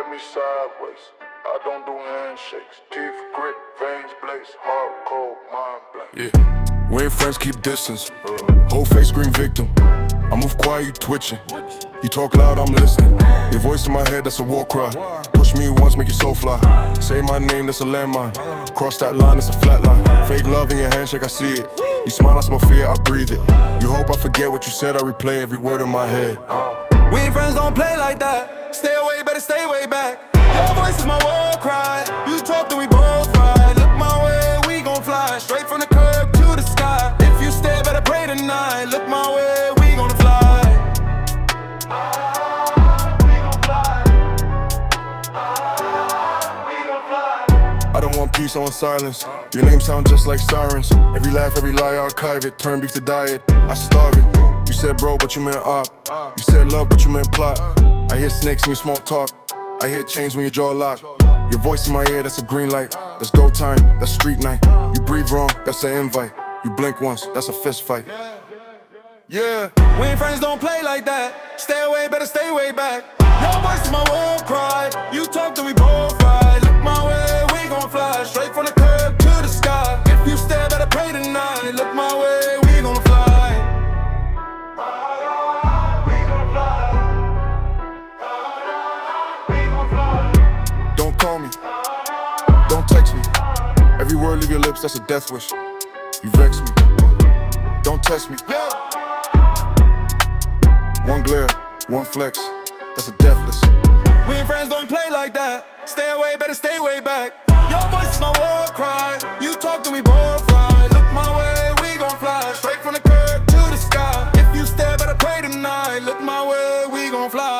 at me sideways. I don't do handshakes. Teeth grit, veins blaze, hard cold, mind blank. Yeah, we ain't friends, keep distance. Whole face green victim. I move quiet, you twitching. You talk loud, I'm listening. Your voice in my head, that's a war cry. Push me once, make you so fly. Say my name, that's a landmine. Cross that line, it's a flat line. Fake love in your handshake, I see it. You smile, I smell fear, I breathe it. You hope I forget what you said, I replay every word in my head. We ain't friends, don't play like that. Peace, want silence. Your name sound just like sirens. Every laugh, every lie, archive it. Turn beef to diet. I starve it. You said bro, but you meant op. You said love, but you meant plot. I hear snakes when you small talk. I hear chains when you draw a lock. Your voice in my ear, that's a green light. That's go time, that's street night. You breathe wrong, that's an invite. You blink once, that's a fist fight. Yeah. We ain't friends, don't play like that. Stay away, better stay way back. Your voice is my war cry. Every word leave your lips, that's a death wish. You vex me, don't test me. One glare, one flex, that's a deathless. We ain't friends don't play like that. Stay away, better stay way back. Your voice is my war cry. You talk to me, boy, fly. Look my way, we gon' fly. Straight from the curb to the sky. If you stare, better pray tonight. Look my way, we gon' fly.